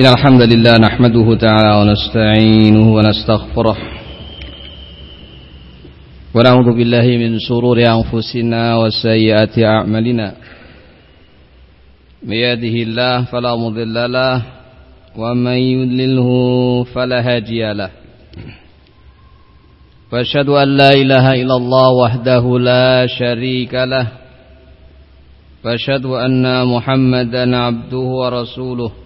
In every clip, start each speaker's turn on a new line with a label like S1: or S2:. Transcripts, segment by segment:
S1: إن الحمد لله نحمده تعالى ونستعينه ونستغفره. ونعوذ بالله من شرور أنفسنا وسيئات أعمالنا. من يهده الله فلا مضل له ومن يضلله فلا هادي له. وأشهد أن لا إله إلا الله وحده لا شريك له. وأشهد أن محمدا عبده ورسوله.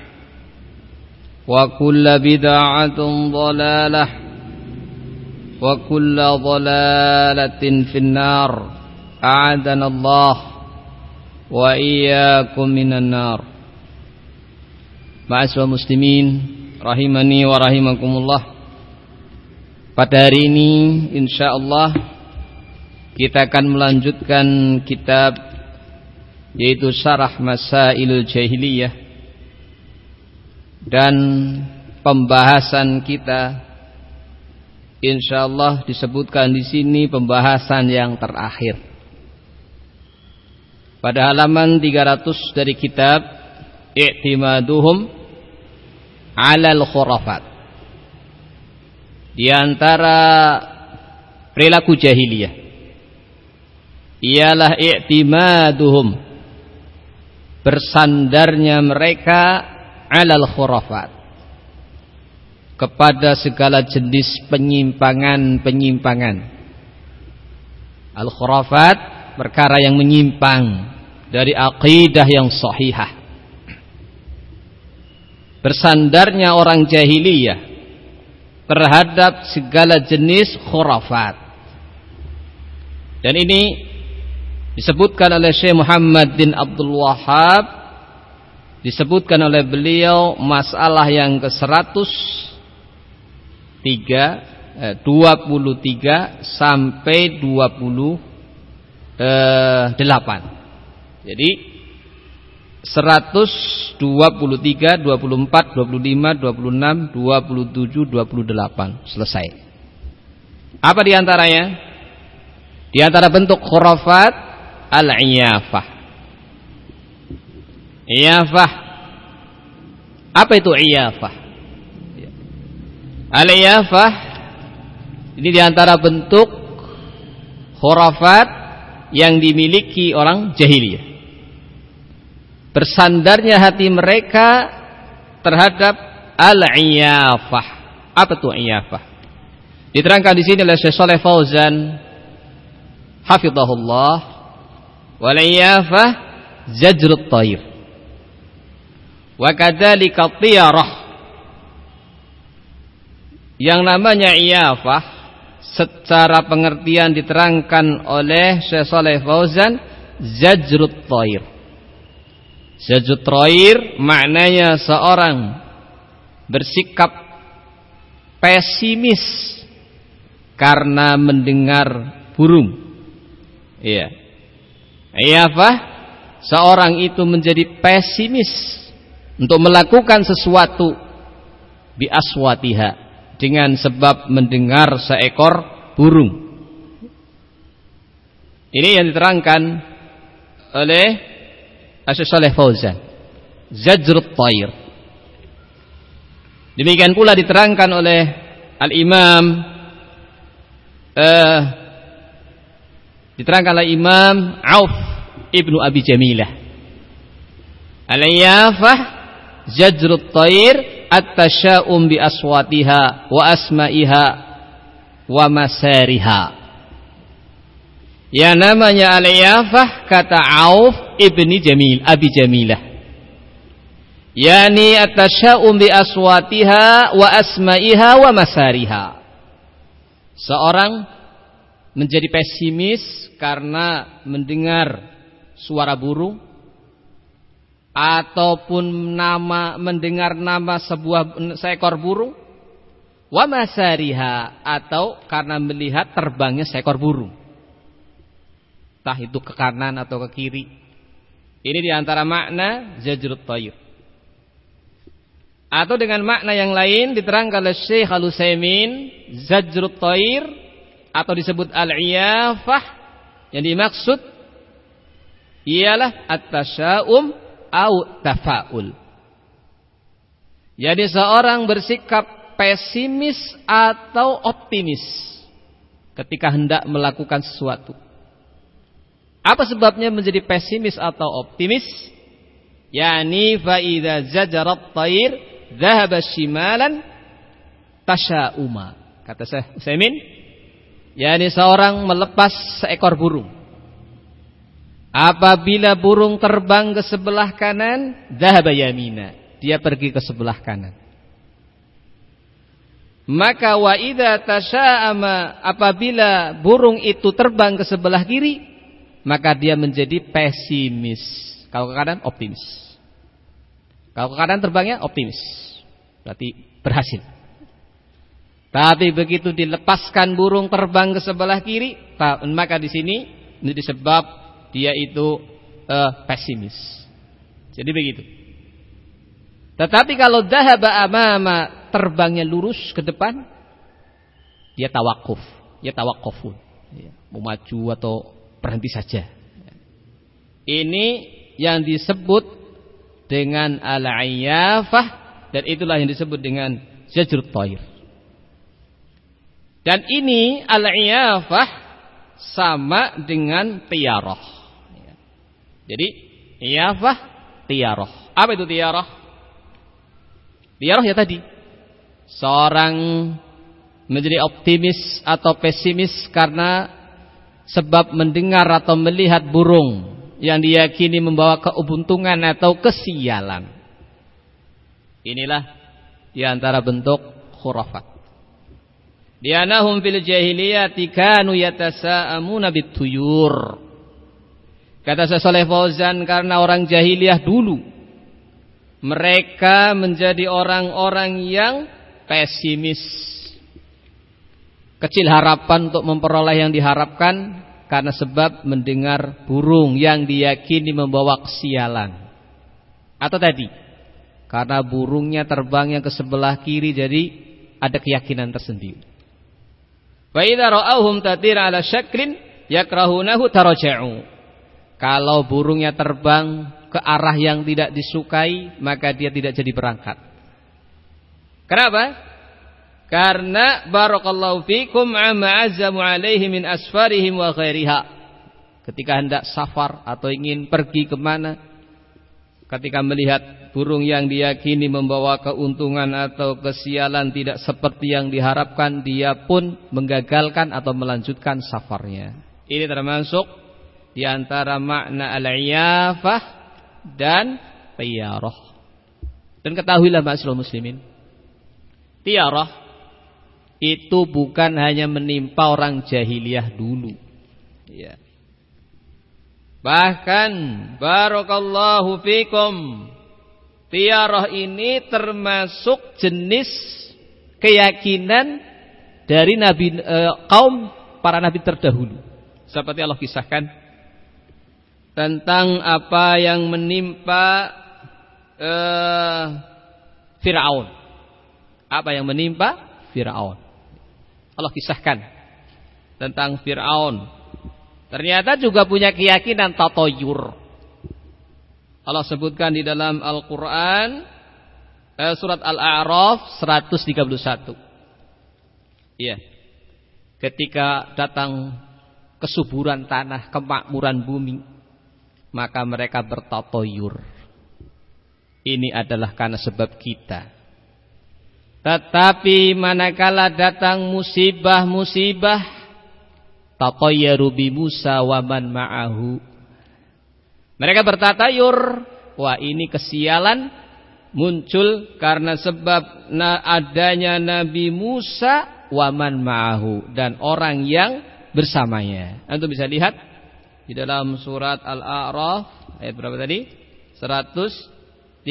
S1: وكل بدعة ضلالة وكل ضلالة في النار أعدنا الله وإياكم من النار Ma'aswa muslimin Rahimani wa rahimakumullah Pada hari ini InsyaAllah Kita akan melanjutkan kitab Yaitu Syarah Masailul Jahiliyah dan pembahasan kita insyaallah disebutkan di sini pembahasan yang terakhir. Pada halaman 300 dari kitab I'timaduhum 'alal khurafat. Di antara perilaku jahiliyah ialah i'timaduhum bersandarnya mereka alal khurafat kepada segala jenis penyimpangan-penyimpangan. Al khurafat perkara yang menyimpang dari akidah yang sahihah. Bersandarnya orang jahiliyah terhadap segala jenis khurafat. Dan ini disebutkan oleh Syekh Muhammad bin Abdul Wahab disebutkan oleh beliau masalah yang ke-103 eh, 23 sampai 28. Eh, Jadi 123, 24, 25, 26, 27, 28 selesai. Apa di antaranya? Di antara bentuk khurafat al-iyafah Iyafah. Apa itu iyafah? Al-iyafah ini di antara bentuk khurafat yang dimiliki orang jahiliyah. Bersandarnya hati mereka terhadap al-iyafah. Apa itu iyafah? Diterangkan di sini oleh Syekh Saleh Fauzan hafizahullah wal iyafah zajrut tayr Wa kadzalika tiyarah. Yang namanya iyafah secara pengertian diterangkan oleh Syekh Saleh Fauzan zajrut thair. Zajrut thair maknanya seorang bersikap pesimis karena mendengar burung. Iya. Iyafah seorang itu menjadi pesimis untuk melakukan sesuatu bi aswatiha dengan sebab mendengar seekor burung. Ini yang diterangkan oleh Asyik Saleh Fauzan. Zajrut Tair. Demikian pula diterangkan oleh Al-Imam uh, diterangkan oleh Imam Auf Ibnu Abi Jamilah. Al-Iyafah Zajrut Tair at-tasya'um bi aswatiha wa asma'iha wa masariha. Ya namanya al-iyafah kata Auf ibni Jamil, Abi Jamilah. Yani at-tasya'um bi aswatiha wa asma'iha wa masariha. Seorang menjadi pesimis karena mendengar suara burung ataupun nama mendengar nama sebuah seekor burung wa masariha atau karena melihat terbangnya seekor burung Entah itu ke kanan atau ke kiri. Ini di antara makna zajrut tayyib. Atau dengan makna yang lain diterangkan oleh Syekh Al-Utsaimin zajrut tayyir atau disebut al-iyafah yang dimaksud ialah at-tasya'um au tafaul. Jadi seorang bersikap pesimis atau optimis ketika hendak melakukan sesuatu. Apa sebabnya menjadi pesimis atau optimis? Yani fa idza zajarat tayr dhahaba shimalan tasya'uma. Kata saya Utsaimin, yani seorang melepas seekor burung. Apabila burung terbang ke sebelah kanan, dhahaba yamina. Dia pergi ke sebelah kanan. Maka wa idza apabila burung itu terbang ke sebelah kiri, maka dia menjadi pesimis. Kalau ke kanan optimis. Kalau ke kanan terbangnya optimis. Berarti berhasil. Tapi begitu dilepaskan burung terbang ke sebelah kiri, maka di sini menjadi sebab dia itu uh, pesimis. Jadi begitu. Tetapi kalau dahaba amama terbangnya lurus ke depan, dia tawakuf, dia tawakufun. Ya, mau maju atau berhenti saja. Ini yang disebut dengan al-ayyafah dan itulah yang disebut dengan zajrut thair. Dan ini al-ayyafah sama dengan tiarah. Jadi iyafah tiarah. Apa itu tiarah? Tiarah ya tadi. Seorang menjadi optimis atau pesimis karena sebab mendengar atau melihat burung yang diyakini membawa keuntungan atau kesialan. Inilah di antara bentuk khurafat. Dianahum fil jahiliyati kanu yatasa'amuna bituyur. Kata Saleh Fauzan karena orang jahiliyah dulu mereka menjadi orang-orang yang pesimis Kecil harapan untuk memperoleh yang diharapkan karena sebab mendengar burung yang diyakini membawa kesialan. Atau tadi, karena burungnya terbangnya ke sebelah kiri jadi ada keyakinan tersendiri. Wa idza ra'awhum tatir 'ala syaklin yakrahunahu taraja'u. Kalau burungnya terbang ke arah yang tidak disukai, maka dia tidak jadi berangkat. Kenapa? Karena barakallahu fikum amma azzamu alaihi min asfarihim wa ghairiha. Ketika hendak safar atau ingin pergi ke mana. Ketika melihat burung yang diyakini membawa keuntungan atau kesialan tidak seperti yang diharapkan. Dia pun menggagalkan atau melanjutkan safarnya. Ini termasuk di antara makna al-iyafah dan tiyarah. Dan ketahuilah masyarakat muslimin. Tiarah itu bukan hanya menimpa orang jahiliyah dulu. Ya. Bahkan barakallahu fikum tiarah ini termasuk jenis keyakinan dari nabi e, kaum para nabi terdahulu. Seperti Allah kisahkan tentang apa yang menimpa e, Firaun apa yang menimpa Firaun. Allah kisahkan tentang Firaun. Ternyata juga punya keyakinan tatoyur. Allah sebutkan di dalam Al-Qur'an eh, surat Al-A'raf 131. Iya. Ketika datang kesuburan tanah, kemakmuran bumi, maka mereka bertatoyur. Ini adalah karena sebab kita. Tetapi manakala datang musibah-musibah, tatoyaru bi Musa wa man ma'ahu. Mereka bertatayur, wah ini kesialan muncul karena sebab adanya Nabi Musa waman ma'ahu dan orang yang bersamanya. Anda bisa lihat di dalam surat Al-A'raf ayat berapa tadi? 131.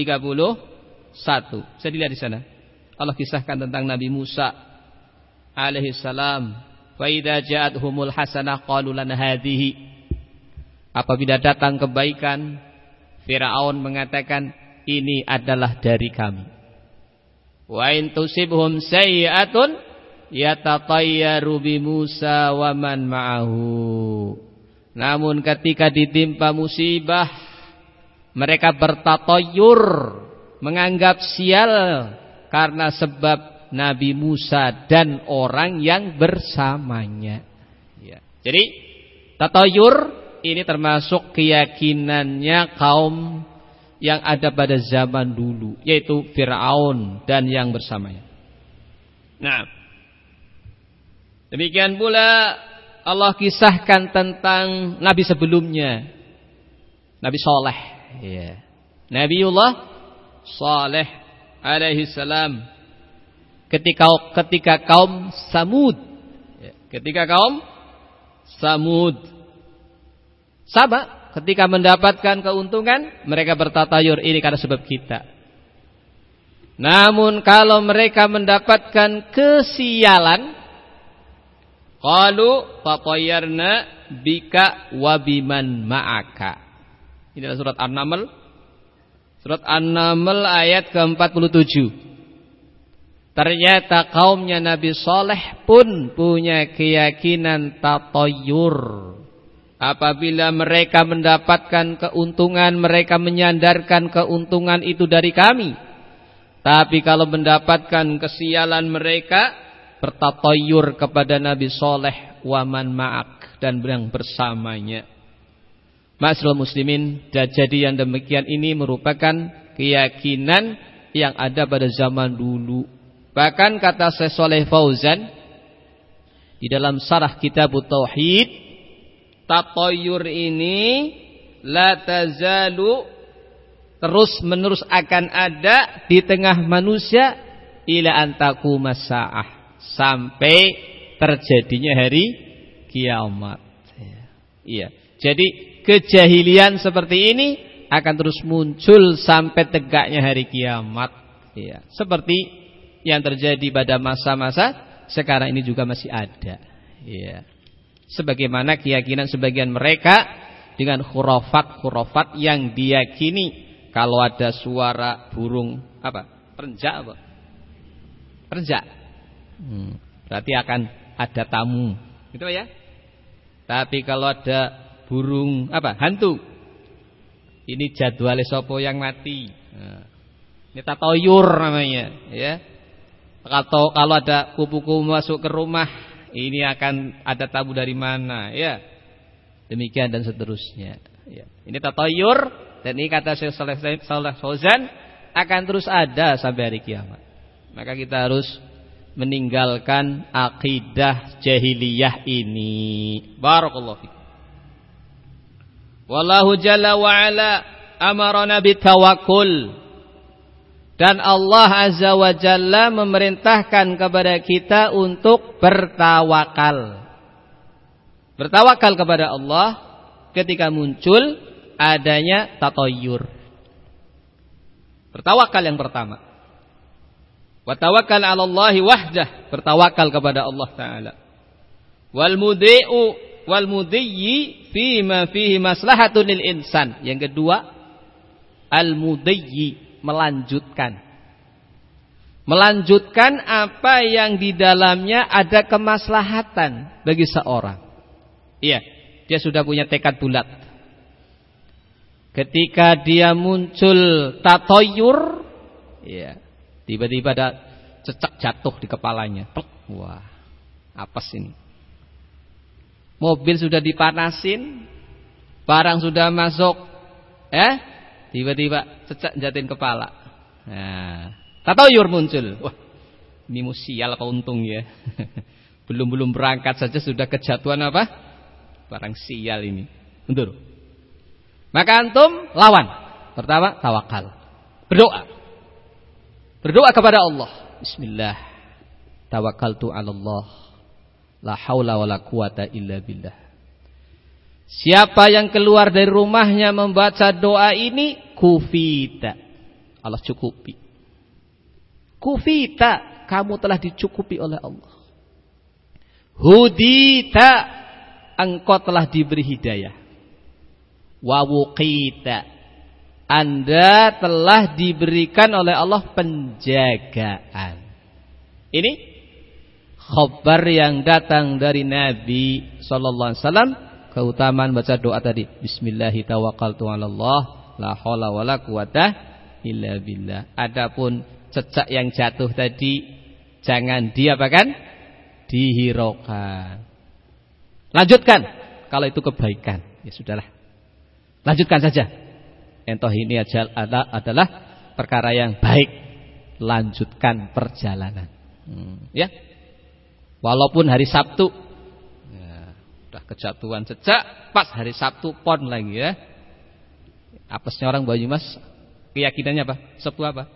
S1: Bisa dilihat di sana. Allah kisahkan tentang Nabi Musa alaihi salam. Fa idza ja'atuhumul hasanah qalu lana hadhihi. Apabila datang kebaikan, Firaun mengatakan ini adalah dari kami. Wa in tusibhum sayyi'atun yatatayyaru bi Musa wa man ma'ahu. Namun ketika ditimpa musibah mereka bertatoyur menganggap sial karena sebab Nabi Musa dan orang yang bersamanya. Ya. Jadi tatoyur ini termasuk keyakinannya kaum yang ada pada zaman dulu yaitu Firaun dan yang bersamanya. Nah, Demikian pula Allah kisahkan tentang nabi sebelumnya. Nabi Saleh, ya. Nabiullah Saleh alaihi salam ketika ketika kaum Samud ya. ketika kaum Samud sama ketika mendapatkan keuntungan mereka bertatayur ini karena sebab kita namun kalau mereka mendapatkan kesialan Qalu tatayyarna bika wa biman ma'aka. Ini adalah surat An-Naml. Surat An-Naml ayat ke-47. Ternyata kaumnya Nabi Soleh pun punya keyakinan tatoyur. Apabila mereka mendapatkan keuntungan, mereka menyandarkan keuntungan itu dari kami. Tapi kalau mendapatkan kesialan mereka, bertatoyur kepada Nabi Soleh waman ma'ak dan yang bersamanya. Masyarakat muslimin, jadi yang demikian ini merupakan keyakinan yang ada pada zaman dulu. Bahkan kata Syekh Soleh Fauzan di dalam sarah kitab Tauhid, tatoyur ini la tazalu terus menerus akan ada di tengah manusia ila antaku masaah sampai terjadinya hari kiamat. Iya. Jadi kejahilian seperti ini akan terus muncul sampai tegaknya hari kiamat. Iya. Seperti yang terjadi pada masa-masa sekarang ini juga masih ada. Iya. Sebagaimana keyakinan sebagian mereka dengan khurafat-khurafat yang diyakini kalau ada suara burung apa? Perenjak apa? Perenjak Hmm, berarti akan ada tamu. Gitu ya. Tapi kalau ada burung apa? Hantu. Ini jadwal sopo yang mati. Nah, ini tatoyur namanya, ya. Atau kalau ada kupu-kupu masuk ke rumah, ini akan ada tamu dari mana, ya. Demikian dan seterusnya. Ya. Ini tatoyur dan ini kata Syekh Saleh Fauzan akan terus ada sampai hari kiamat. Maka kita harus meninggalkan akidah jahiliyah ini. Barakallahu fikum. Wallahu jalla wa ala amarana bitawakkul. Dan Allah azza wa jalla memerintahkan kepada kita untuk bertawakal. Bertawakal kepada Allah ketika muncul adanya tatoyur. Bertawakal yang pertama. Wa tawakkal 'ala Allah wahdah, bertawakal kepada Allah taala. Wal mudhi'u wal mudhiyyi fi ma fihi maslahatun lil insan. Yang kedua, al mudhiyyi melanjutkan. Melanjutkan apa yang di dalamnya ada kemaslahatan bagi seorang. Iya, dia sudah punya tekad bulat. Ketika dia muncul tatoyur, iya, tiba-tiba ada cecak jatuh di kepalanya. Wah, apa ini? Mobil sudah dipanasin, barang sudah masuk, eh, tiba-tiba cecak jatin kepala. Nah, Tatoyur muncul. Wah, ini musial apa untung ya. Belum-belum berangkat saja sudah kejatuhan apa? Barang sial ini. Undur. Maka antum lawan. Pertama, tawakal. Berdoa. Berdoa kepada Allah. Bismillah. Tawakkaltu 'ala Allah. La haula wala quwata illa billah. Siapa yang keluar dari rumahnya membaca doa ini kufita. Allah cukupi. Kufita, kamu telah dicukupi oleh Allah. Hudita, engkau telah diberi hidayah. Wawukita, anda telah diberikan oleh Allah penjagaan. Ini khabar yang datang dari Nabi sallallahu alaihi wasallam keutamaan baca doa tadi bismillahirrahmanirrahim la haula wala quwata illa adapun cecak yang jatuh tadi jangan diapakan? Dihiraukan. Lanjutkan kalau itu kebaikan. Ya sudahlah. Lanjutkan saja. Entoh ini adalah, perkara yang baik. Lanjutkan perjalanan. Hmm, ya. Walaupun hari Sabtu ya, udah kejatuhan cecak, pas hari Sabtu pon lagi ya. Apesnya orang Banyumas keyakinannya apa? Sabtu apa?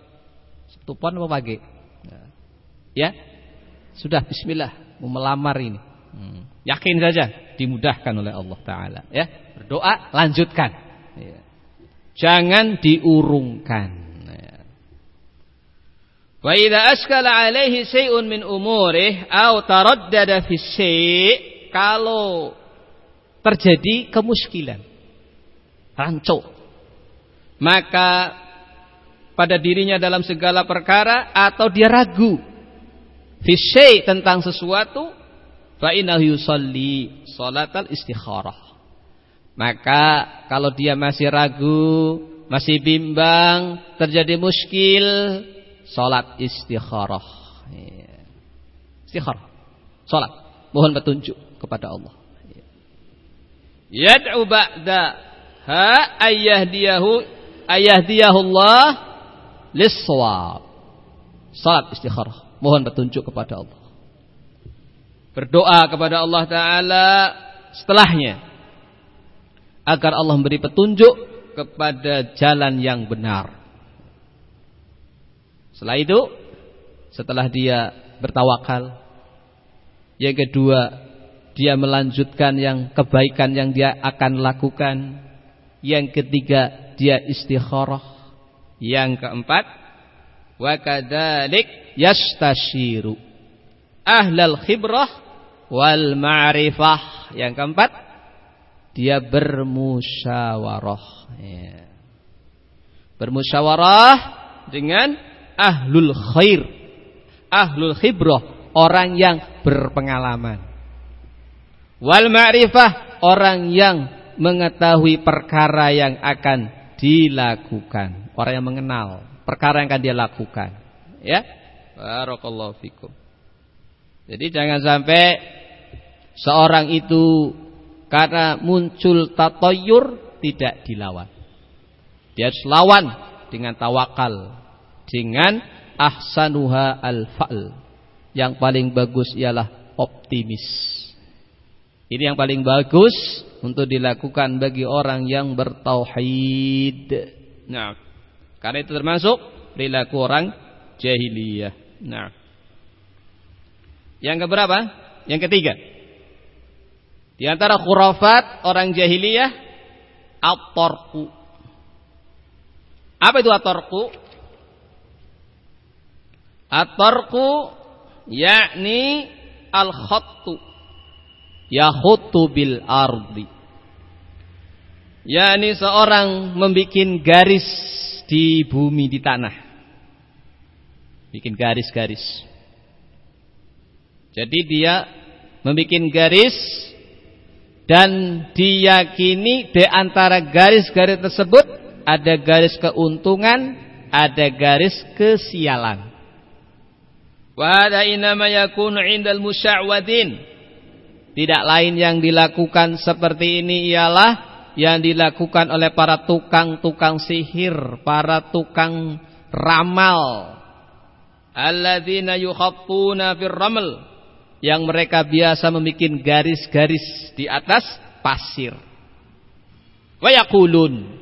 S1: Tupon apa pagi? Ya. Sudah bismillah mau melamar ini. Hmm. Yakin saja dimudahkan oleh Allah taala ya. Berdoa lanjutkan. Ya. Jangan diurungkan. Wa idza askala alaihi syai'un min umurih aw taraddada fi syai' kalau terjadi kemuskilan rancu maka pada dirinya dalam segala perkara atau dia ragu fisyai tentang sesuatu fa innahu yusalli salatal istikharah maka kalau dia masih ragu masih bimbang terjadi muskil salat istikharah. Istikharah. Salat mohon petunjuk kepada Allah. Yad'u ba'da ha ayyahdiyahu ayyahdiyahu Allah liswab. Salat istikharah, mohon petunjuk kepada Allah. Berdoa kepada Allah taala setelahnya agar Allah memberi petunjuk kepada jalan yang benar. Setelah itu, setelah dia bertawakal, yang kedua, dia melanjutkan yang kebaikan yang dia akan lakukan. Yang ketiga, dia istikharah. Yang keempat, wa kadzalik yastashiru ahlal khibrah wal ma'rifah. Yang keempat, dia bermusyawarah. Ya. Bermusyawarah dengan ahlul khair, ahlul khibrah, orang yang berpengalaman. Wal ma'rifah, orang yang mengetahui perkara yang akan dilakukan orang yang mengenal perkara yang akan dia lakukan. Ya. Barakallahu fikum. Jadi jangan sampai seorang itu karena muncul tatoyur tidak dilawan. Dia harus lawan dengan tawakal, dengan ahsanuha al-fa'l. Yang paling bagus ialah optimis. Ini yang paling bagus untuk dilakukan bagi orang yang bertauhid. Nah, karena itu termasuk perilaku orang jahiliyah. Nah. Yang keberapa? Yang ketiga. Di antara khurafat orang jahiliyah at-tarqu. Apa itu at-tarqu? At-tarqu yakni al-khattu. Yahutu bil ardi. Yakni seorang membuat garis di bumi di tanah. Bikin garis-garis. Jadi dia membuat garis dan diyakini di antara garis-garis tersebut ada garis keuntungan, ada garis kesialan. Wa hada inama yakunu 'indal musya'wadin. Tidak lain yang dilakukan seperti ini ialah yang dilakukan oleh para tukang-tukang sihir, para tukang ramal. Alladzina yukhattuna fir ramal. Yang mereka biasa membuat garis-garis di atas pasir. Wa yaqulun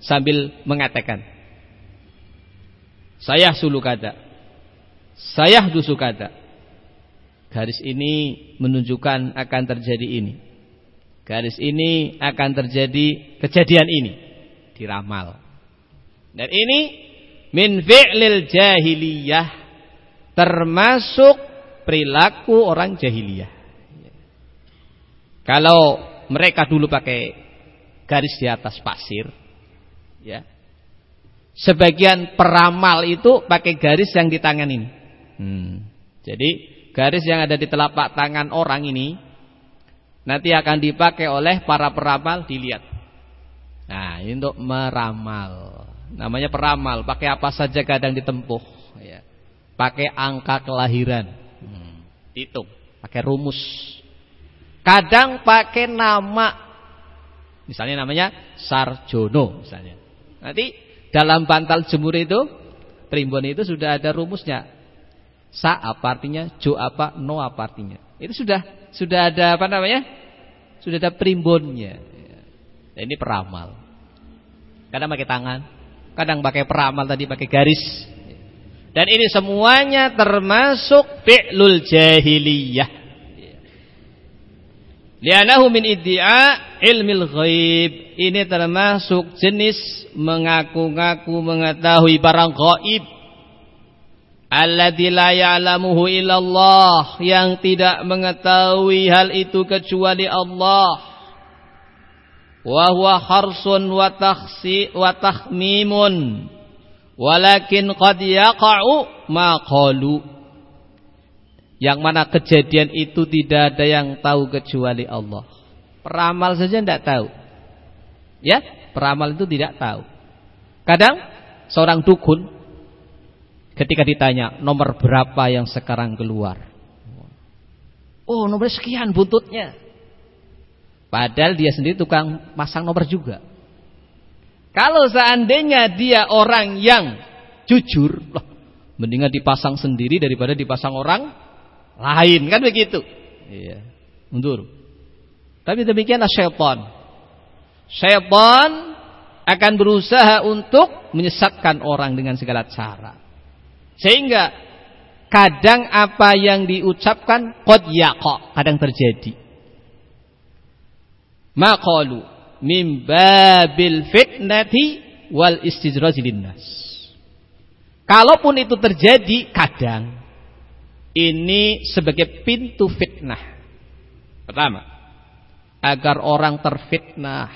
S1: sambil mengatakan saya sulu kata saya dusu kata. Garis ini menunjukkan akan terjadi ini. Garis ini akan terjadi kejadian ini. Diramal. Dan ini min fi'lil jahiliyah. Termasuk perilaku orang jahiliyah. Kalau mereka dulu pakai garis di atas pasir. ya Sebagian peramal itu pakai garis yang di tangan ini. Hmm. Jadi garis yang ada di telapak tangan orang ini nanti akan dipakai oleh para peramal dilihat. Nah, ini untuk meramal. Namanya peramal, pakai apa saja kadang ditempuh ya. Pakai angka kelahiran. Hmm. Hitung, pakai rumus. Kadang pakai nama. Misalnya namanya Sarjono misalnya. Nanti dalam bantal jemur itu primbon itu sudah ada rumusnya Sa apa artinya, jo apa, no apa artinya. Itu sudah sudah ada apa namanya? Sudah ada primbonnya. Nah, ini peramal. Kadang pakai tangan, kadang pakai peramal tadi pakai garis. Dan ini semuanya termasuk fi'lul jahiliyah. Lianahu min iddia ilmil ghaib. Ini termasuk jenis mengaku-ngaku mengetahui barang gaib alladzi la ya'lamuhu illallah yang tidak mengetahui hal itu kecuali Allah wa huwa harsun wa walakin qad yaqa'u ma qalu yang mana kejadian itu tidak ada yang tahu kecuali Allah peramal saja tidak tahu ya peramal itu tidak tahu kadang seorang dukun Ketika ditanya nomor berapa yang sekarang keluar. Oh nomor sekian buntutnya. Padahal dia sendiri tukang pasang nomor juga. Kalau seandainya dia orang yang jujur, loh, mendingan dipasang sendiri daripada dipasang orang lain, kan begitu? Iya, mundur. Tapi demikianlah syaitan. Syaitan akan berusaha untuk menyesatkan orang dengan segala cara. Sehingga kadang apa yang diucapkan qad yaqa, kadang terjadi. Maqalu min babil fitnati wal istijraj. Kalaupun itu terjadi kadang ini sebagai pintu fitnah. Pertama, agar orang terfitnah.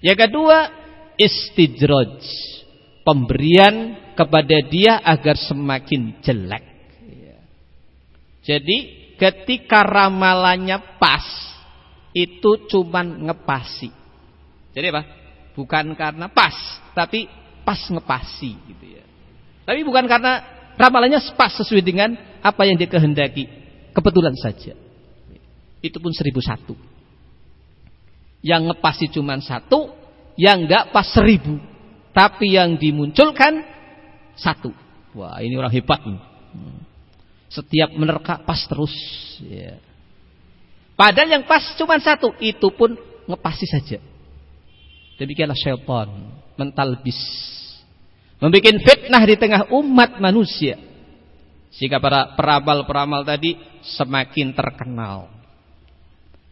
S1: Yang kedua, istijraj, pemberian kepada dia agar semakin jelek. Jadi ketika ramalannya pas itu cuman ngepasi. Jadi apa? Bukan karena pas, tapi pas ngepasi gitu ya. Tapi bukan karena ramalannya pas sesuai dengan apa yang dia kehendaki. Kebetulan saja. Itu pun seribu satu. Yang ngepasi cuma satu, yang enggak pas seribu. Tapi yang dimunculkan satu. Wah, ini orang hebat nih. Setiap menerka pas terus. Ya. Padahal yang pas cuma satu, itu pun ngepasi saja. Demikianlah syaitan mentalbis. Membikin fitnah di tengah umat manusia. Sehingga para peramal-peramal tadi semakin terkenal.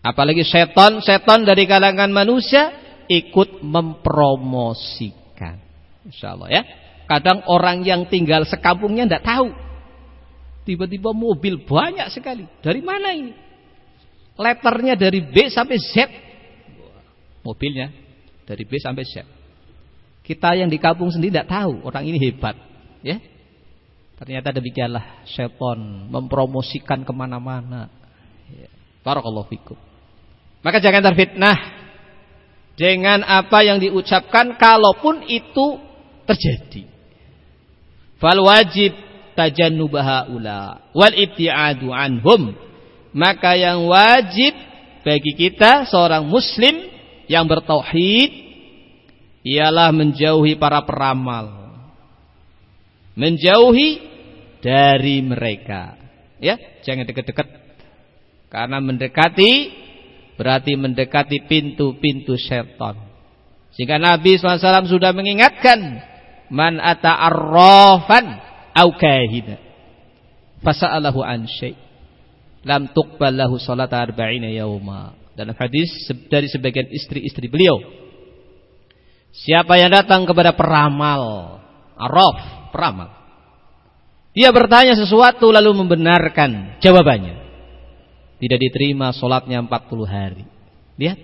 S1: Apalagi setan dari kalangan manusia ikut mempromosikan. Insyaallah ya. Kadang orang yang tinggal sekampungnya tidak tahu. Tiba-tiba mobil banyak sekali. Dari mana ini? Letternya dari B sampai Z. Mobilnya dari B sampai Z. Kita yang di kampung sendiri tidak tahu orang ini hebat. Ya. Ternyata demikianlah syaitan mempromosikan ke mana-mana. Ya. Barakallahu. Maka jangan terfitnah dengan apa yang diucapkan kalaupun itu terjadi. Fal wajib tajannubaha ula wal ibtiadu anhum. Maka yang wajib bagi kita seorang muslim yang bertauhid ialah menjauhi para peramal. Menjauhi dari mereka. Ya, jangan dekat-dekat. Karena mendekati berarti mendekati pintu-pintu syaitan. Sehingga Nabi SAW sudah mengingatkan, man ata arrafan au kahina fasa'alahu an syai' lam tuqbal lahu salat arba'ina yauma. Dalam hadis dari sebagian istri-istri beliau. Siapa yang datang kepada peramal, arraf, peramal dia bertanya sesuatu lalu membenarkan jawabannya. Tidak diterima solatnya 40 hari. Lihat.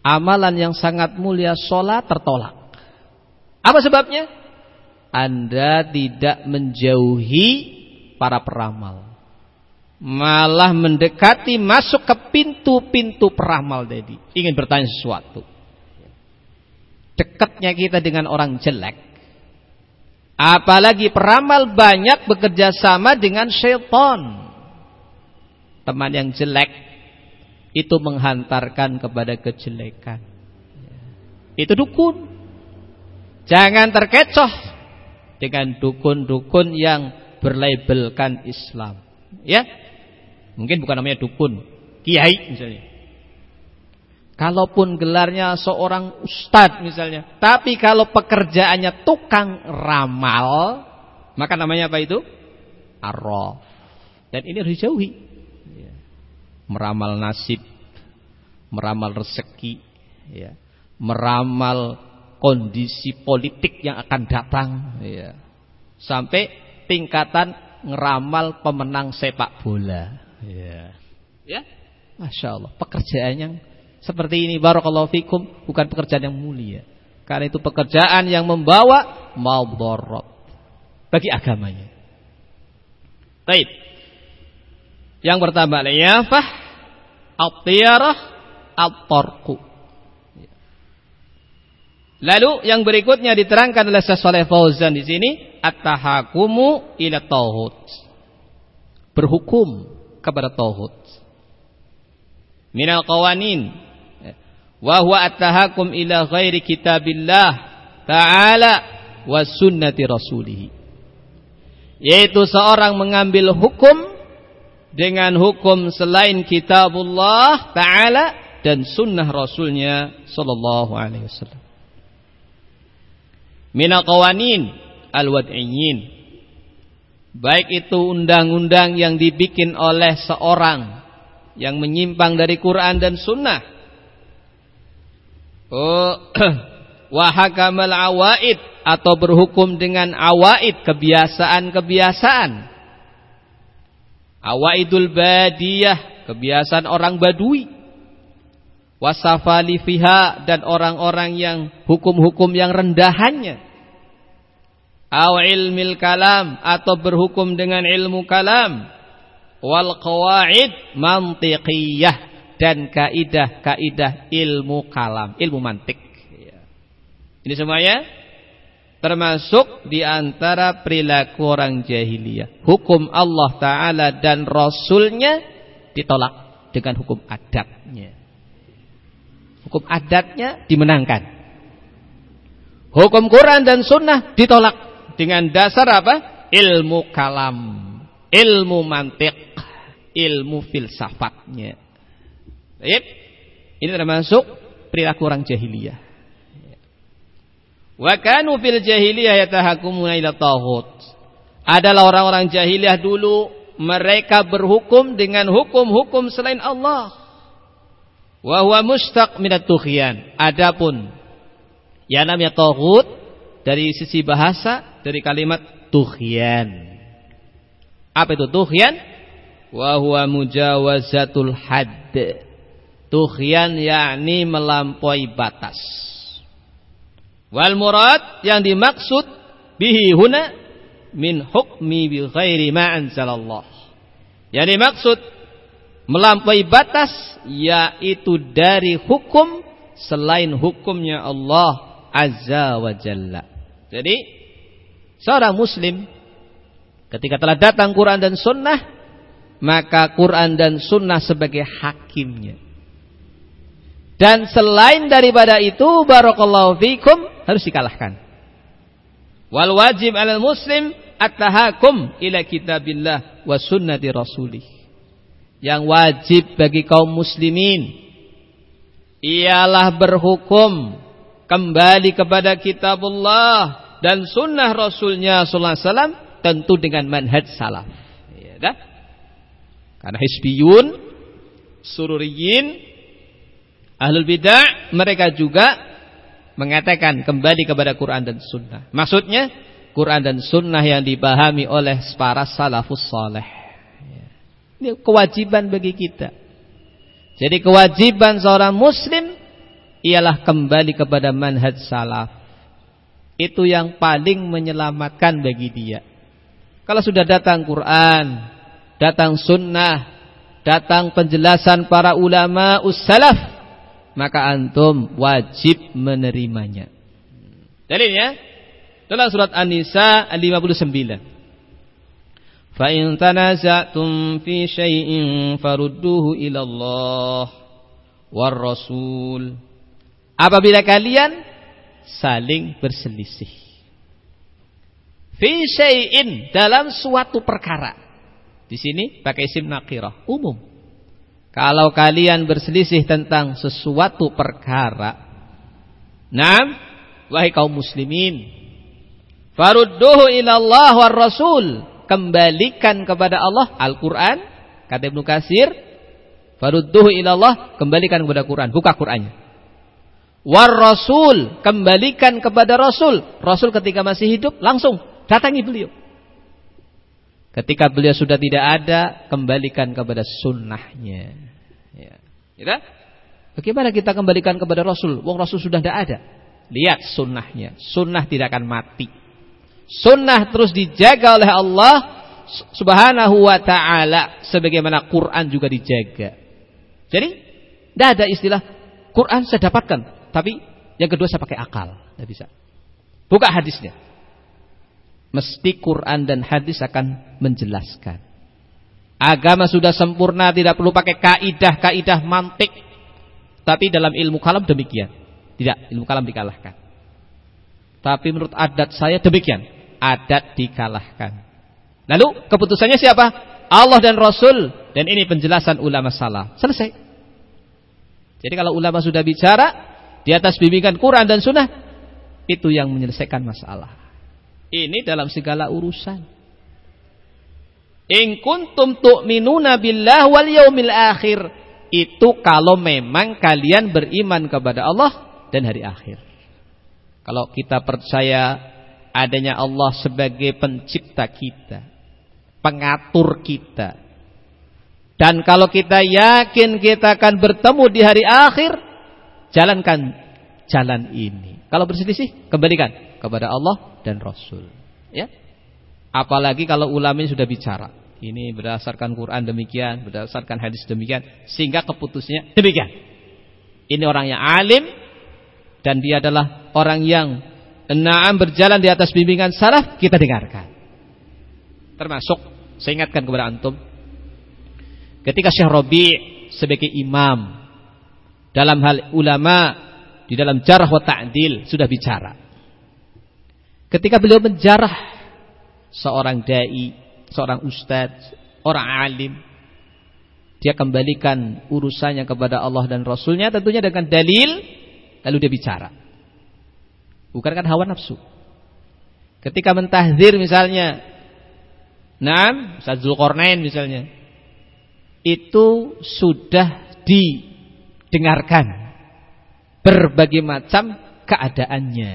S1: Amalan yang sangat mulia solat tertolak. Apa sebabnya? Anda tidak menjauhi para peramal. Malah mendekati masuk ke pintu-pintu peramal tadi. Ingin bertanya sesuatu. Dekatnya kita dengan orang jelek Apalagi peramal banyak bekerja sama dengan syaitan. Teman yang jelek itu menghantarkan kepada kejelekan. Itu dukun. Jangan terkecoh dengan dukun-dukun yang berlabelkan Islam. Ya. Mungkin bukan namanya dukun, kiai misalnya. Kalaupun gelarnya seorang ustadz misalnya. Tapi kalau pekerjaannya tukang ramal. Maka namanya apa itu? Arraf. Dan ini harus dijauhi. Ya. Meramal nasib. Meramal rezeki. Ya. Meramal kondisi politik yang akan datang. Ya. Sampai tingkatan ngeramal pemenang sepak bola. Ya. Ya. Masya Allah. Pekerjaan yang seperti ini barakallahu fikum bukan pekerjaan yang mulia. Karena itu pekerjaan yang membawa madarat bagi agamanya. Baik. Yang pertama liyafah at-tiyarah at-tarqu. Lalu yang berikutnya diterangkan oleh Syekh Fauzan di sini at-tahakumu ila tauhid. Berhukum kepada tauhid. Minal qawanin. Wa huwa at-tahakum ila ghairi kitabillah ta'ala wa sunnati rasulih yaitu seorang mengambil hukum dengan hukum selain kitabullah ta'ala dan sunnah rasulnya sallallahu alaihi wasallam. Mina qawanin al-wad'iyyin baik itu undang-undang yang dibikin oleh seorang yang menyimpang dari Quran dan sunnah Oh, wahakamal awaid atau berhukum dengan awaid kebiasaan-kebiasaan. Awaidul badiyah kebiasaan orang badui. Wasafali fiha dan orang-orang yang hukum-hukum yang rendahannya. Aw ilmil kalam atau berhukum dengan ilmu kalam. Wal qawaid mantiqiyah dan kaidah-kaidah ilmu kalam, ilmu mantik. Iya. Ini semuanya termasuk di antara perilaku orang jahiliyah. Hukum Allah Ta'ala dan Rasulnya ditolak dengan hukum adatnya. Hukum adatnya dimenangkan. Hukum Quran dan Sunnah ditolak dengan dasar apa? Ilmu kalam, ilmu mantik, ilmu filsafatnya. Baik. Ini termasuk perilaku orang jahiliyah. Wa kanu fil jahiliyah yatahakumuna ila taghut. Adalah orang-orang jahiliyah dulu mereka berhukum dengan hukum-hukum selain Allah. Wa huwa mustaq minat tughyan. Adapun ya namanya taghut dari sisi bahasa dari kalimat tughyan. Apa itu tughyan? Wa huwa mujawazatul hadd Tughyan yakni melampaui batas. Wal murad yang dimaksud bihi huna min hukmi bi ghairi ma anzalallah. Yang dimaksud melampaui batas yaitu dari hukum selain hukumnya Allah Azza wa Jalla. Jadi seorang muslim ketika telah datang Quran dan sunnah maka Quran dan sunnah sebagai hakimnya. Dan selain daripada itu barakallahu fikum harus dikalahkan. Wal wajib 'alal muslim at-tahakum ila kitabillah wa sunnati rasulih. Yang wajib bagi kaum muslimin ialah berhukum kembali kepada kitabullah dan sunnah rasulnya sallallahu alaihi wasallam tentu dengan manhaj salaf. Ya, dah? Karena hisbiyun, sururiyin, ahlul bidah mereka juga mengatakan kembali kepada Quran dan sunnah. Maksudnya Quran dan sunnah yang dipahami oleh para salafus saleh. Ini kewajiban bagi kita. Jadi kewajiban seorang muslim ialah kembali kepada manhaj salaf. Itu yang paling menyelamatkan bagi dia. Kalau sudah datang Quran, datang sunnah, datang penjelasan para ulama ussalaf, maka antum wajib menerimanya. Dalilnya dalam surat An-Nisa 59. Fa in tanaza'tum fi syai'in farudduhu ila Allah war Rasul. Apabila kalian saling berselisih fi dalam suatu perkara. Di sini pakai isim nakirah umum. Kalau kalian berselisih tentang sesuatu perkara, nah, wahai kaum muslimin, Farudduhu ilallah war rasul. Kembalikan kepada Allah Al-Quran. Kata Ibnu Kasir. Farudduhu ilallah. Kembalikan kepada Quran. Buka Qurannya. War rasul. Kembalikan kepada Rasul. Rasul ketika masih hidup langsung datangi beliau. Ketika beliau sudah tidak ada, kembalikan kepada sunnahnya. Ya. Ya. Bagaimana kita kembalikan kepada Rasul? Wong Rasul sudah tidak ada. Lihat sunnahnya. Sunnah tidak akan mati. Sunnah terus dijaga oleh Allah subhanahu wa ta'ala. Sebagaimana Quran juga dijaga. Jadi, tidak ada istilah Quran saya dapatkan. Tapi yang kedua saya pakai akal. Tidak bisa. Buka hadisnya. Mesti Quran dan hadis akan menjelaskan. Agama sudah sempurna, tidak perlu pakai kaidah-kaidah mantik. Tapi dalam ilmu kalam demikian. Tidak, ilmu kalam dikalahkan. Tapi menurut adat saya demikian adat dikalahkan. Lalu keputusannya siapa? Allah dan Rasul dan ini penjelasan ulama salah. Selesai. Jadi kalau ulama sudah bicara di atas bimbingan Quran dan Sunnah itu yang menyelesaikan masalah. Ini dalam segala urusan. In kuntum tu'minuna billah wal yaumil akhir. Itu kalau memang kalian beriman kepada Allah dan hari akhir. Kalau kita percaya adanya Allah sebagai pencipta kita, pengatur kita. Dan kalau kita yakin kita akan bertemu di hari akhir, jalankan jalan ini. Kalau berselisih, kembalikan kepada Allah dan Rasul. Ya. Apalagi kalau ulama sudah bicara. Ini berdasarkan Quran demikian, berdasarkan hadis demikian, sehingga keputusnya demikian. Ini orang yang alim dan dia adalah orang yang Naam berjalan di atas bimbingan salaf kita dengarkan. Termasuk saya ingatkan kepada antum ketika Syekh Rabi sebagai imam dalam hal ulama di dalam jarah wa ta'dil sudah bicara. Ketika beliau menjarah seorang dai, seorang ustadz, orang alim, dia kembalikan urusannya kepada Allah dan Rasulnya tentunya dengan dalil lalu dia bicara. Bukan kan hawa nafsu. Ketika mentahzir misalnya, Naam, Sadzul Qornain misalnya. Itu sudah didengarkan berbagai macam keadaannya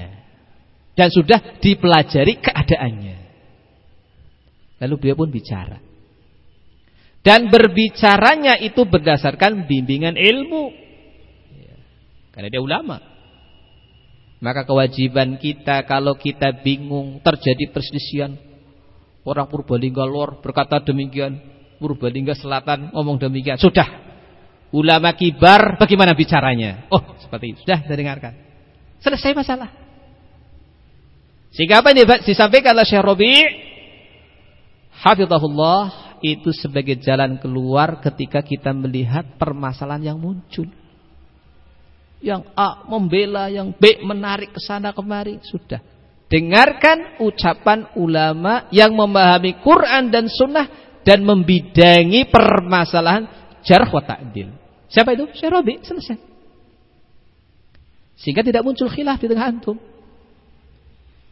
S1: dan sudah dipelajari keadaannya. Lalu beliau pun bicara. Dan berbicaranya itu berdasarkan bimbingan ilmu. Ya, karena dia ulama. Maka kewajiban kita kalau kita bingung terjadi perselisihan Orang Purbalingga Lor berkata demikian, Purbalingga Selatan ngomong demikian. Sudah. Ulama kibar bagaimana bicaranya? Oh, seperti itu. Sudah dengarkan. Selesai masalah. Sehingga apa ini disampaikan oleh Syekh Rabi' Hafizahullah itu sebagai jalan keluar ketika kita melihat permasalahan yang muncul. Yang A membela, yang B menarik ke sana kemari, sudah. Dengarkan ucapan ulama yang memahami Quran dan Sunnah dan membidangi permasalahan jarh wa ta'dil. Siapa itu? Syekh Rabi, selesai. Sehingga tidak muncul khilaf di tengah antum.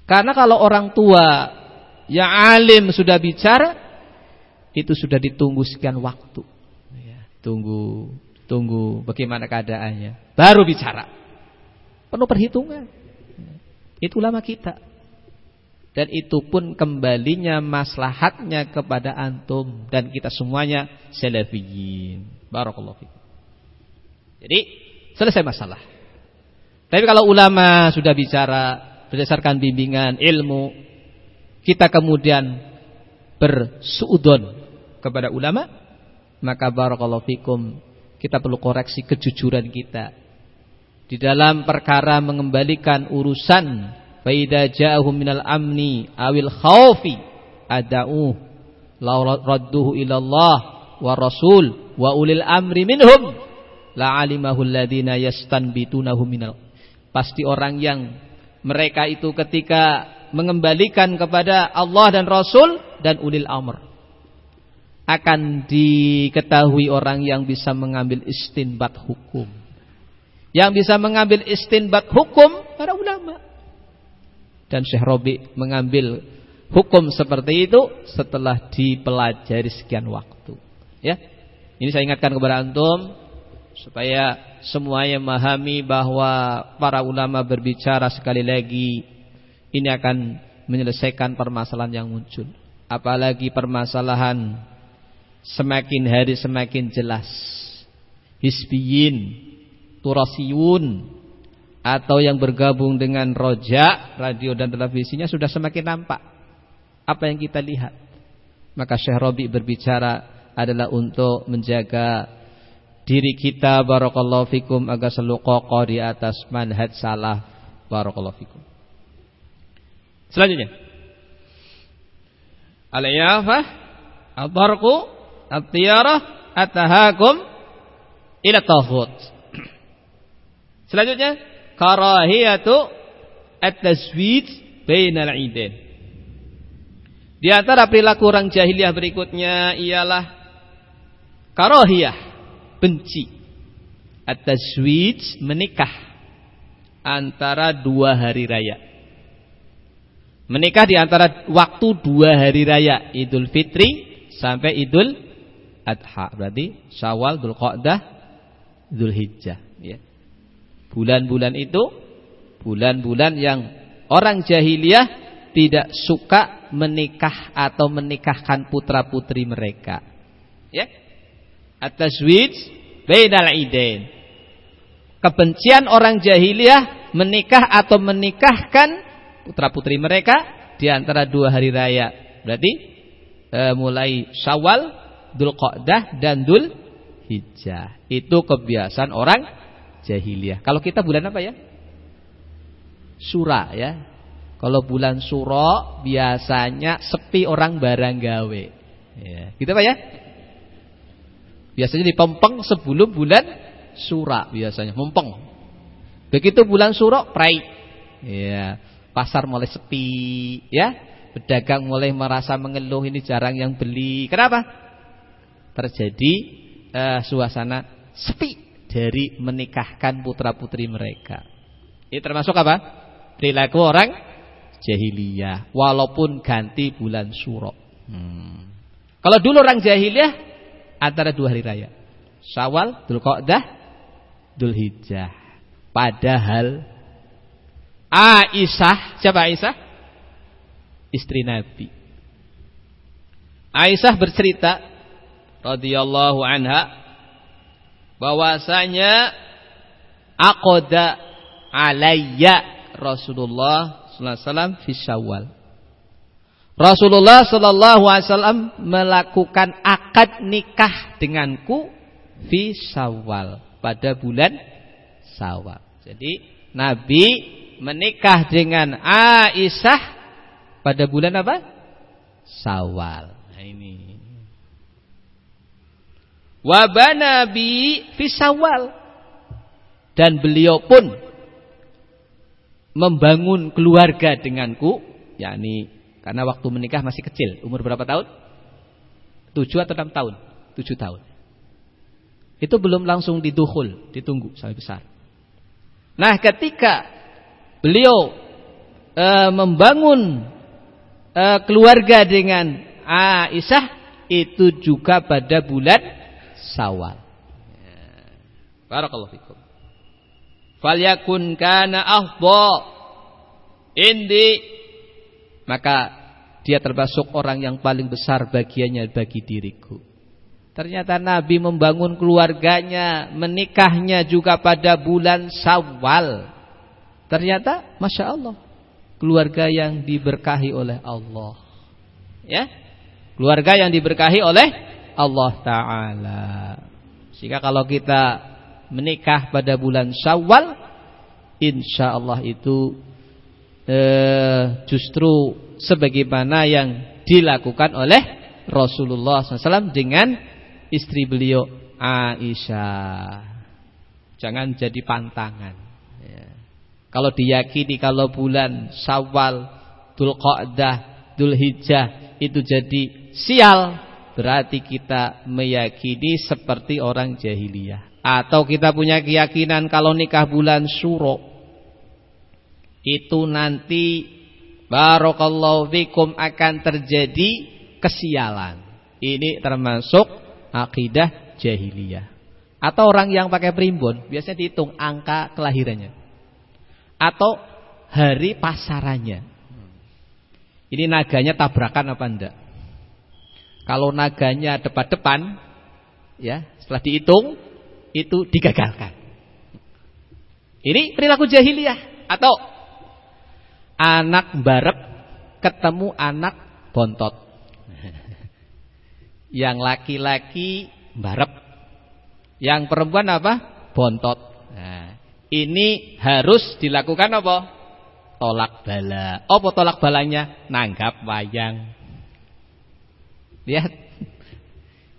S1: Karena kalau orang tua yang alim sudah bicara, itu sudah ditunggu sekian waktu. Ya, tunggu, tunggu bagaimana keadaannya. Baru bicara. Penuh perhitungan. Itu lama kita. Dan itu pun kembalinya maslahatnya kepada antum dan kita semuanya salafiyin. Barakallahu fikum. Jadi selesai masalah. Tapi kalau ulama sudah bicara berdasarkan bimbingan ilmu, kita kemudian bersuudon kepada ulama, maka barakallahu fikum kita perlu koreksi kejujuran kita di dalam perkara mengembalikan urusan faida ja'ahum minal amni awil khaufi ada'u la radduhu ila Allah wa rasul wa ulil amri minhum la alimahu alladhina yastanbitunahu minal pasti orang yang mereka itu ketika mengembalikan kepada Allah dan Rasul dan ulil amr akan diketahui orang yang bisa mengambil istinbat hukum. Yang bisa mengambil istinbat hukum para ulama. Dan Syekh Robi mengambil hukum seperti itu setelah dipelajari sekian waktu. Ya. Ini saya ingatkan kepada antum supaya semuanya memahami bahwa para ulama berbicara sekali lagi ini akan menyelesaikan permasalahan yang muncul. Apalagi permasalahan semakin hari semakin jelas. Hisbiyin, turasiyun atau yang bergabung dengan roja, radio dan televisinya sudah semakin nampak apa yang kita lihat. Maka Syekh Robi berbicara adalah untuk menjaga diri kita barakallahu fikum agar selalu kokoh di atas manhaj salah barakallahu fikum. Selanjutnya. Al-iyafah al-barqu at-tiyarah at-tahakum ila taghut. Selanjutnya karahiyatu at-taswid bainal idain. Di antara perilaku orang jahiliyah berikutnya ialah karahiyah, benci. At-taswid menikah antara dua hari raya. Menikah di antara waktu dua hari raya, Idul Fitri sampai Idul Adha. Berarti Syawal, Dzulqa'dah, Dzulhijjah, ya. Bulan-bulan itu bulan-bulan yang orang jahiliyah tidak suka menikah atau menikahkan putra-putri mereka. Ya. At-tazwij bainal idain. Kebencian orang jahiliyah menikah atau menikahkan putra-putri mereka di antara dua hari raya. Berarti e, mulai Syawal, Dzulqa'dah dan Dzul Hijjah. Itu kebiasaan orang jahiliyah. Kalau kita bulan apa ya? Sura ya. Kalau bulan Suro biasanya sepi orang barang gawe. Ya, gitu Pak ya? Biasanya dipempeng sebelum bulan Sura biasanya, mempeng. Begitu bulan Suro, prai. Ya, pasar mulai sepi, ya. Pedagang mulai merasa mengeluh ini jarang yang beli. Kenapa? terjadi uh, suasana sepi dari menikahkan putra-putri mereka. Ini termasuk apa? Perilaku orang jahiliyah walaupun ganti bulan Suro. Hmm. Kalau dulu orang jahiliyah antara dua hari raya. Syawal, Dzulqa'dah, Dzulhijjah. Padahal Aisyah, siapa Aisyah? Istri Nabi. Aisyah bercerita radhiyallahu anha bahwasanya aqada alayya Rasulullah sallallahu alaihi wasallam fi Syawal. Rasulullah Shallallahu Alaihi Wasallam melakukan akad nikah denganku fi Syawal pada bulan Syawal. Jadi Nabi menikah dengan Aisyah pada bulan apa? Syawal. Nah ini. Wabana bi fi Syawal. Dan beliau pun membangun keluarga denganku, yakni karena waktu menikah masih kecil. Umur berapa tahun? Tujuh atau enam tahun? Tujuh tahun. Itu belum langsung diduhul, ditunggu sampai besar. Nah ketika beliau e, membangun e, keluarga dengan Aisyah itu juga pada bulan Sawal. Barakallahu fikum. Falyakun kana afdha indi maka dia termasuk orang yang paling besar bagiannya bagi diriku. Ternyata Nabi membangun keluarganya, menikahnya juga pada bulan Syawal. Ternyata Masya Allah, keluarga yang diberkahi oleh Allah. Ya, keluarga yang diberkahi oleh Allah Taala. Sehingga kalau kita menikah pada bulan Syawal, insya Allah itu eh, justru sebagaimana yang dilakukan oleh Rasulullah SAW dengan istri beliau Aisyah. Jangan jadi pantangan. Ya. Kalau diyakini kalau bulan Syawal, Dzulqa'dah, Dzulhijjah itu jadi sial, berarti kita meyakini seperti orang jahiliyah. Atau kita punya keyakinan kalau nikah bulan Syuro itu nanti barakallahu fikum akan terjadi kesialan. Ini termasuk akidah jahiliyah. Atau orang yang pakai primbon biasanya dihitung angka kelahirannya. Atau hari pasarannya. Ini naganya tabrakan apa enggak? Kalau naganya depan-depan ya, setelah dihitung itu digagalkan. Ini perilaku jahiliyah atau anak barep ketemu anak bontot. Yang laki-laki barep. Yang perempuan apa? Bontot. Nah, ini harus dilakukan apa? Tolak bala. Apa tolak balanya? Nanggap wayang. Lihat.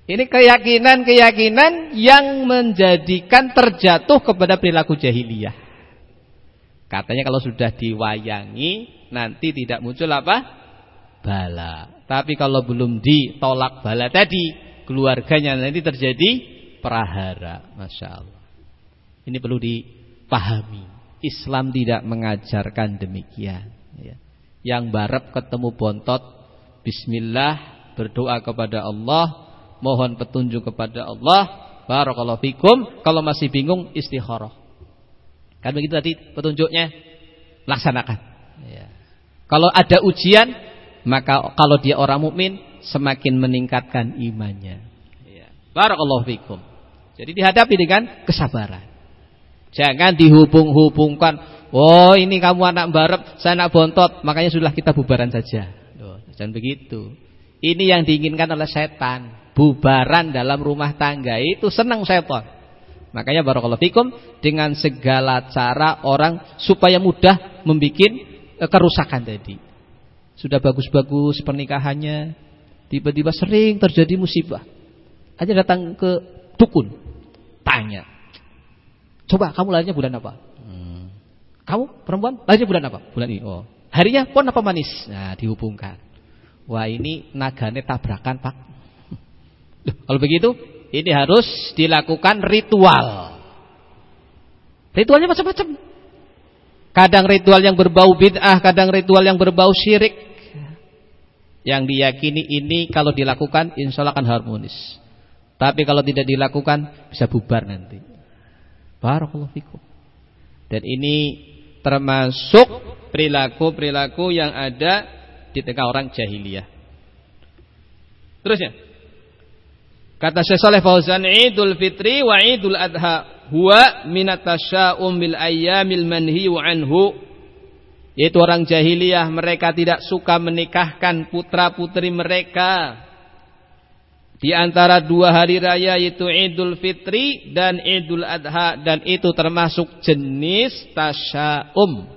S1: Ini keyakinan-keyakinan yang menjadikan terjatuh kepada perilaku jahiliyah. Katanya kalau sudah diwayangi nanti tidak muncul apa? Bala. Tapi kalau belum ditolak bala tadi, keluarganya nanti terjadi prahara. Masya Allah. Ini perlu dipahami. Islam tidak mengajarkan demikian. Ya. Yang barep ketemu bontot, Bismillah, berdoa kepada Allah, mohon petunjuk kepada Allah. Barakallahu fikum. Kalau masih bingung istikharah. Kan begitu tadi petunjuknya laksanakan. Ya. Kalau ada ujian, maka kalau dia orang mukmin semakin meningkatkan imannya. Ya. Barakallahu fikum. Jadi dihadapi dengan kesabaran. Jangan dihubung-hubungkan, "Oh, ini kamu anak barep, saya anak bontot, makanya sudah kita bubaran saja." Loh, jangan begitu. Ini yang diinginkan oleh setan. Bubaran dalam rumah tangga itu senang setan. Makanya barakallahu fikum dengan segala cara orang supaya mudah membuat eh, kerusakan tadi. Sudah bagus-bagus pernikahannya, tiba-tiba sering terjadi musibah. Aja datang ke dukun, tanya. Coba kamu lahirnya bulan apa? Hmm. Kamu perempuan lahirnya bulan apa? Bulan ini. Oh. Harinya pon apa manis? Nah, dihubungkan. Wah, ini nagane tabrakan, Pak. Kalau begitu ini harus dilakukan ritual. Ritualnya macam-macam. Kadang ritual yang berbau bid'ah, kadang ritual yang berbau syirik. Yang diyakini ini kalau dilakukan insya Allah akan harmonis. Tapi kalau tidak dilakukan bisa bubar nanti. Barakallahu fikum. Dan ini termasuk perilaku-perilaku yang ada di tengah orang jahiliyah. Terusnya. Kata Syekh Saleh Fauzan, Idul Fitri wa Idul Adha huwa minat tasya'um bil ayyamil manhiyu anhu. Yaitu orang jahiliyah mereka tidak suka menikahkan putra-putri mereka. Di antara dua hari raya yaitu Idul Fitri dan Idul Adha dan itu termasuk jenis tasya'um.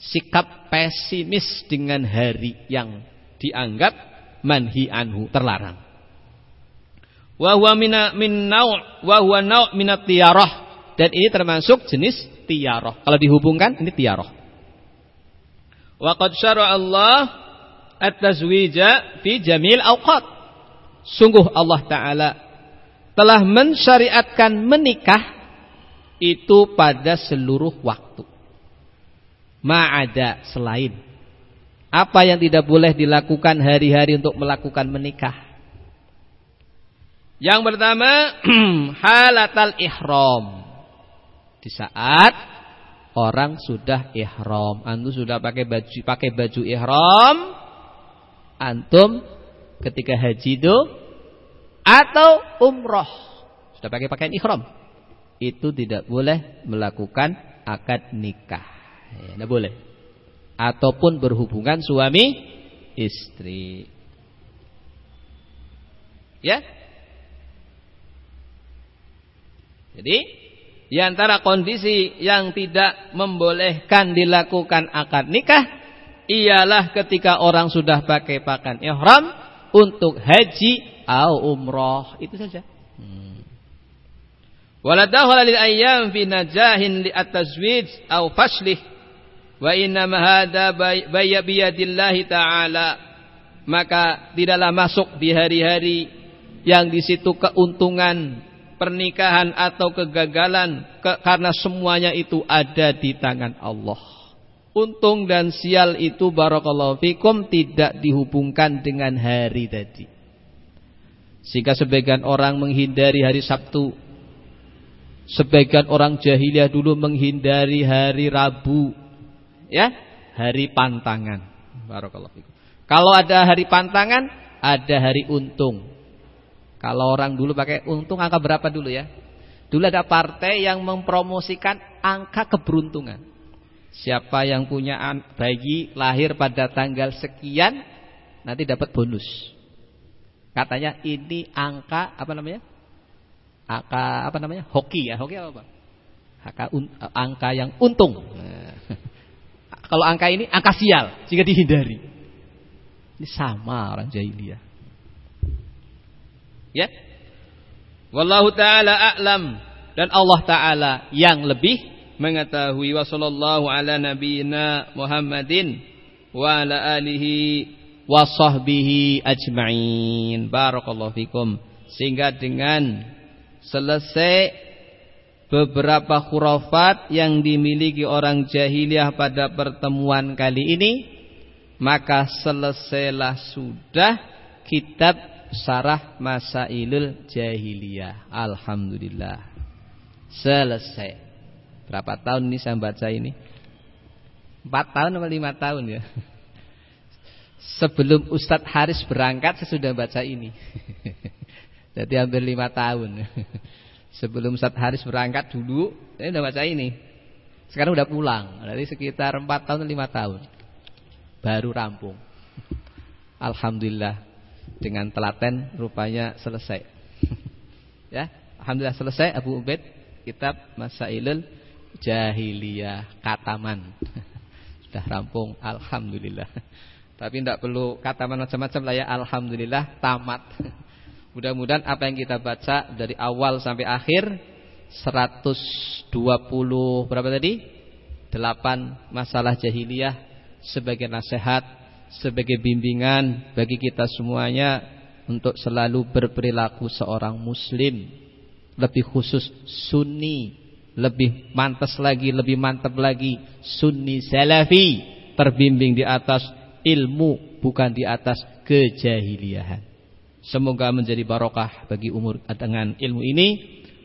S1: Sikap pesimis dengan hari yang dianggap manhi anhu terlarang. Wa huwa min nau' wa huwa nau' minat tiarah dan ini termasuk jenis tiarah. Kalau dihubungkan ini tiarah. Wa qad Allah at-tazwija fi jamil awqat. Sungguh Allah taala telah mensyariatkan menikah itu pada seluruh waktu. Ma'ada selain apa yang tidak boleh dilakukan hari-hari untuk melakukan menikah. Yang pertama halatal ihram. Di saat orang sudah ihram. Antum sudah pakai baju pakai baju ihram. Antum ketika haji itu atau umroh sudah pakai pakaian ihram. Itu tidak boleh melakukan akad nikah. Ya, tidak boleh. Ataupun berhubungan suami istri. Ya. Jadi di antara kondisi yang tidak membolehkan dilakukan akad nikah ialah ketika orang sudah pakai pakaian ihram untuk haji atau umroh. Itu saja. Hmm. Waladahu lil ayyam fi najahin li at-tazwij aw faslih wa inna hadza biyadillahi ta'ala maka tidaklah masuk di hari-hari yang di situ keuntungan pernikahan atau kegagalan ke, karena semuanya itu ada di tangan Allah. Untung dan sial itu barakallahu fikum tidak dihubungkan dengan hari tadi. Sehingga sebagian orang menghindari hari Sabtu. Sebagian orang jahiliyah dulu menghindari hari Rabu. Ya, hari pantangan. Barakallahu fikum. Kalau ada hari pantangan, ada hari untung. Kalau orang dulu pakai untung angka berapa dulu ya? Dulu ada partai yang mempromosikan angka keberuntungan. Siapa yang punya bayi lahir pada tanggal sekian nanti dapat bonus. Katanya ini angka apa namanya? Angka apa namanya? Hoki ya, hoki apa? Angka, un, angka yang untung. Nah. Kalau angka ini angka sial jika dihindari. Ini sama orang jahiliyah. Ya. Wallahu taala a'lam dan Allah taala yang lebih mengetahui wa sallallahu ala nabiyyina Muhammadin wa ala alihi wa sahbihi ajma'in. Barakallahu fikum. Sehingga dengan selesai beberapa khurafat yang dimiliki orang jahiliyah pada pertemuan kali ini maka selesailah sudah kitab Sarah Masailul Jahiliyah. Alhamdulillah. Selesai. Berapa tahun ini saya baca ini? Empat tahun atau lima tahun ya? Sebelum Ustadz Haris berangkat saya sudah baca ini. Jadi hampir lima tahun. Sebelum Ustadz Haris berangkat dulu, saya sudah baca ini. Sekarang sudah pulang. Jadi sekitar empat tahun atau lima tahun. Baru rampung. Alhamdulillah dengan telaten rupanya selesai. ya, alhamdulillah selesai Abu Ubaid kitab Masailul Jahiliyah Kataman. Sudah rampung alhamdulillah. Tapi tidak perlu kataman macam-macam lah ya alhamdulillah tamat. Mudah-mudahan apa yang kita baca dari awal sampai akhir 120 berapa tadi? 8 masalah jahiliyah sebagai nasihat sebagai bimbingan bagi kita semuanya untuk selalu berperilaku seorang muslim. Lebih khusus sunni. Lebih mantas lagi lebih mantap lagi. Sunni salafi. Terbimbing di atas ilmu bukan di atas kejahiliahan. Semoga menjadi barokah bagi umur dengan ilmu ini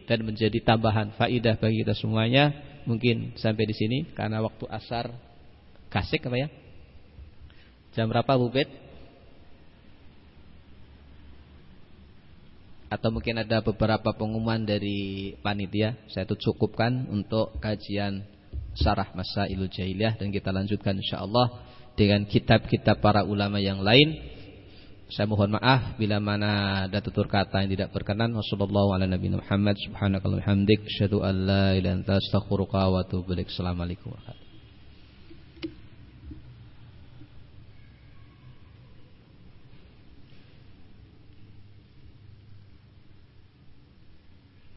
S1: dan menjadi tambahan faidah bagi kita semuanya. Mungkin sampai di sini karena waktu asar. Kasih apa ya Jam berapa Bu Bet? Atau mungkin ada beberapa pengumuman dari panitia Saya itu cukupkan untuk kajian Sarah Masailul Jahiliyah dan kita lanjutkan insyaallah dengan kitab-kitab para ulama yang lain. Saya mohon maaf bila mana ada tutur kata yang tidak berkenan. Wassallallahu ala nabiyina Muhammad subhanakallahumma hamdik asyhadu an la ilaha illa anta astaghfiruka wa atubu ilaik. Assalamualaikum warahmatullahi